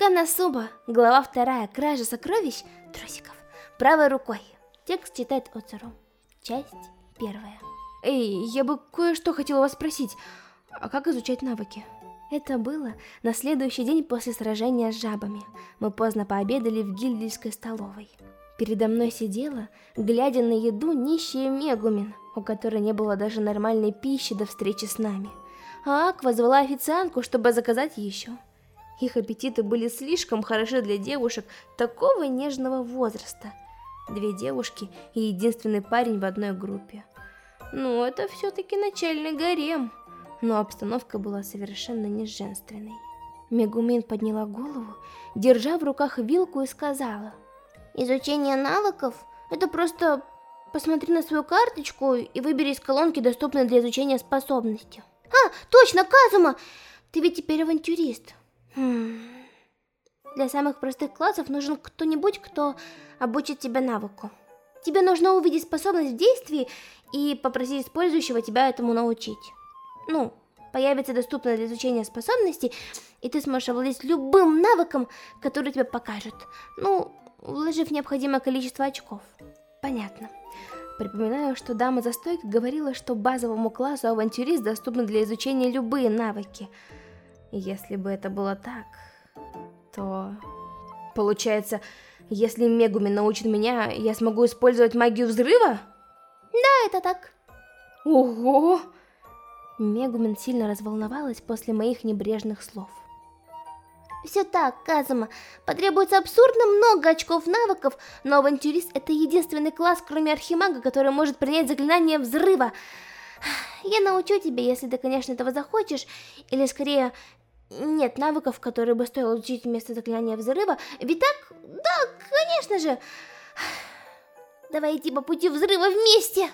Канасуба, глава вторая, кража сокровищ, трусиков, правой рукой. Текст читает Оцуру. Часть первая. Эй, я бы кое-что хотела вас спросить. А как изучать навыки? Это было на следующий день после сражения с жабами. Мы поздно пообедали в гильдийской столовой. Передо мной сидела, глядя на еду, нищая Мегумин, у которой не было даже нормальной пищи до встречи с нами. А Аква звала официантку, чтобы заказать еще. Их аппетиты были слишком хороши для девушек такого нежного возраста. Две девушки и единственный парень в одной группе. Ну, это все-таки начальный гарем. Но обстановка была совершенно не женственной. Мегумин подняла голову, держа в руках вилку и сказала. Изучение навыков – это просто посмотри на свою карточку и выбери из колонки доступные для изучения способности. А, точно, Казума! Ты ведь теперь авантюрист. Хм. Для самых простых классов нужен кто-нибудь, кто обучит тебя навыку. Тебе нужно увидеть способность в действии и попросить использующего тебя этому научить. Ну, появится доступная для изучения способности, и ты сможешь овладеть любым навыком, который тебе покажет. Ну, вложив необходимое количество очков. Понятно. Припоминаю, что дама за стойкой говорила, что базовому классу авантюрист доступны для изучения любые навыки – если бы это было так, то... Получается, если Мегуми научит меня, я смогу использовать магию взрыва? Да, это так. Ого! Мегумин сильно разволновалась после моих небрежных слов. Все так, Казума. Потребуется абсурдно много очков навыков, но авантюрист это единственный класс, кроме архимага, который может принять заклинание взрыва. Я научу тебя, если ты, конечно, этого захочешь, или скорее нет навыков, которые бы стоило учить вместо заклинания взрыва. Ведь так? Да, конечно же. Давай идти по пути взрыва вместе.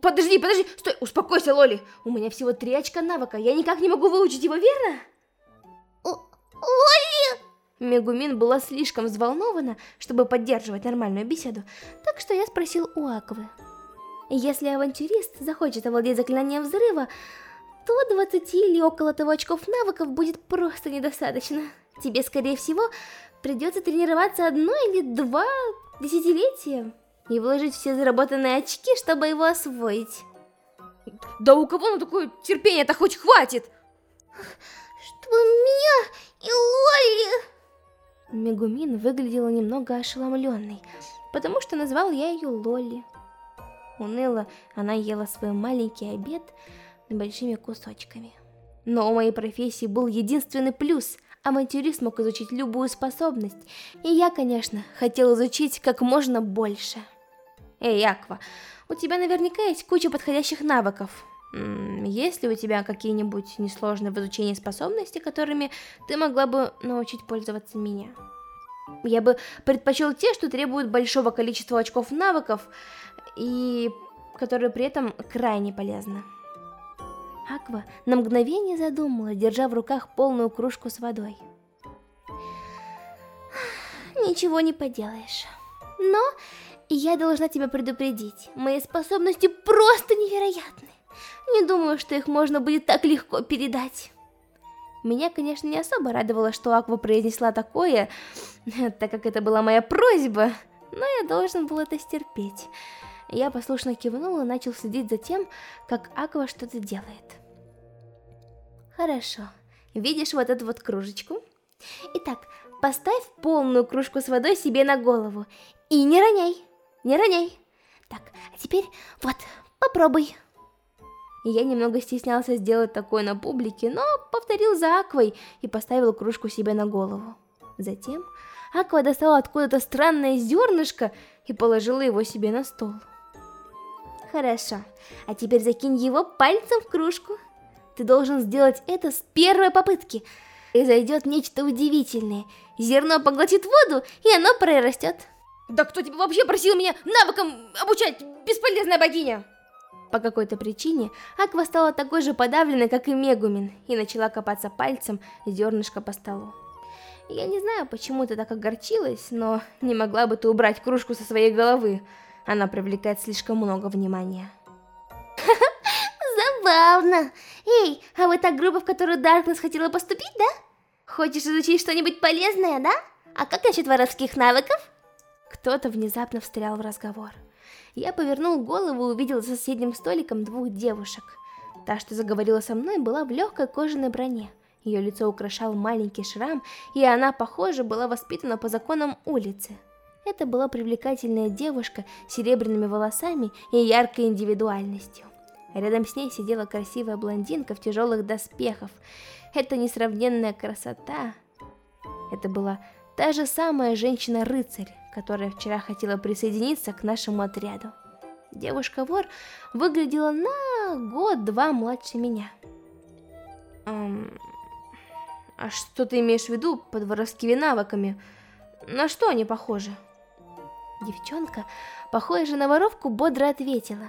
Подожди, подожди, стой, успокойся, Лоли. У меня всего три очка навыка, я никак не могу выучить его, верно? Лоли! Мегумин была слишком взволнована, чтобы поддерживать нормальную беседу, так что я спросил у Аквы. Если авантюрист захочет овладеть заклинанием взрыва, то 20 или около того очков навыков будет просто недостаточно. Тебе, скорее всего, придется тренироваться одно или два десятилетия и вложить все заработанные очки, чтобы его освоить. Да у кого на такое терпение-то хоть хватит? Чтобы меня и Лоли... Мегумин выглядела немного ошеломленной, потому что назвал я ее Лоли. Уныло она ела свой маленький обед, небольшими кусочками. Но у моей профессии был единственный плюс – авантюрист мог изучить любую способность, и я, конечно, хотел изучить как можно больше. Эй, Аква, у тебя наверняка есть куча подходящих навыков. есть ли у тебя какие-нибудь несложные в изучении способности, которыми ты могла бы научить пользоваться меня? Я бы предпочел те, что требуют большого количества очков навыков, и которые при этом крайне полезны. Аква на мгновение задумала, держа в руках полную кружку с водой. Ничего не поделаешь. Но я должна тебя предупредить, мои способности просто невероятны. Не думаю, что их можно будет так легко передать. Меня, конечно, не особо радовало, что Аква произнесла такое, так как это была моя просьба, но я должен был это стерпеть. Я послушно кивнул и начал следить за тем, как Аква что-то делает. Хорошо. Видишь вот эту вот кружечку? Итак, поставь полную кружку с водой себе на голову. И не роняй, не роняй. Так, а теперь вот, попробуй. Я немного стеснялся сделать такое на публике, но повторил за Аквой и поставил кружку себе на голову. Затем Аква достала откуда-то странное зернышко и положила его себе на стол. Хорошо, а теперь закинь его пальцем в кружку. Ты должен сделать это с первой попытки. И зайдет нечто удивительное. Зерно поглотит воду, и оно прорастет. Да кто тебя вообще просил меня навыкам обучать, бесполезная богиня? По какой-то причине Аква стала такой же подавленной, как и Мегумин, и начала копаться пальцем зернышко по столу. Я не знаю, почему ты так огорчилась, но не могла бы ты убрать кружку со своей головы. Она привлекает слишком много внимания. Забавно. Эй, а вы та группа, в которую Даркнесс хотела поступить, да? Хочешь изучить что-нибудь полезное, да? А как насчет воровских навыков? Кто-то внезапно встрял в разговор. Я повернул голову и увидел за соседним столиком двух девушек. Та, что заговорила со мной, была в легкой кожаной броне. Ее лицо украшал маленький шрам, и она, похоже, была воспитана по законам улицы. Это была привлекательная девушка с серебряными волосами и яркой индивидуальностью. Рядом с ней сидела красивая блондинка в тяжелых доспехах. Это несравненная красота. Это была та же самая женщина-рыцарь, которая вчера хотела присоединиться к нашему отряду. Девушка-вор выглядела на год-два младше меня. Эм, а что ты имеешь в виду под воровскими навыками? На что они похожи? Девчонка, похожая на воровку, бодро ответила.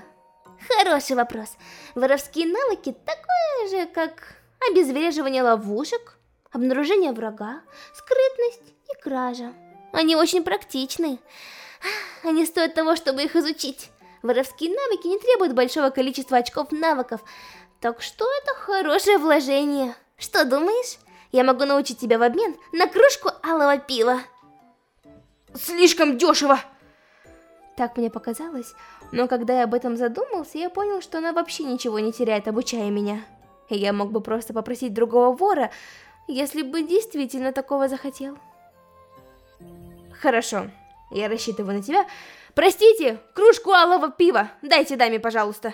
Хороший вопрос. Воровские навыки такое же, как обезвреживание ловушек, обнаружение врага, скрытность и кража. Они очень практичны. Они стоят того, чтобы их изучить. Воровские навыки не требуют большого количества очков навыков, так что это хорошее вложение. Что думаешь? Я могу научить тебя в обмен на кружку алого пива. Слишком дешево! Так мне показалось, но когда я об этом задумался, я понял, что она вообще ничего не теряет, обучая меня. Я мог бы просто попросить другого вора, если бы действительно такого захотел. Хорошо, я рассчитываю на тебя. Простите, кружку алого пива дайте даме, пожалуйста.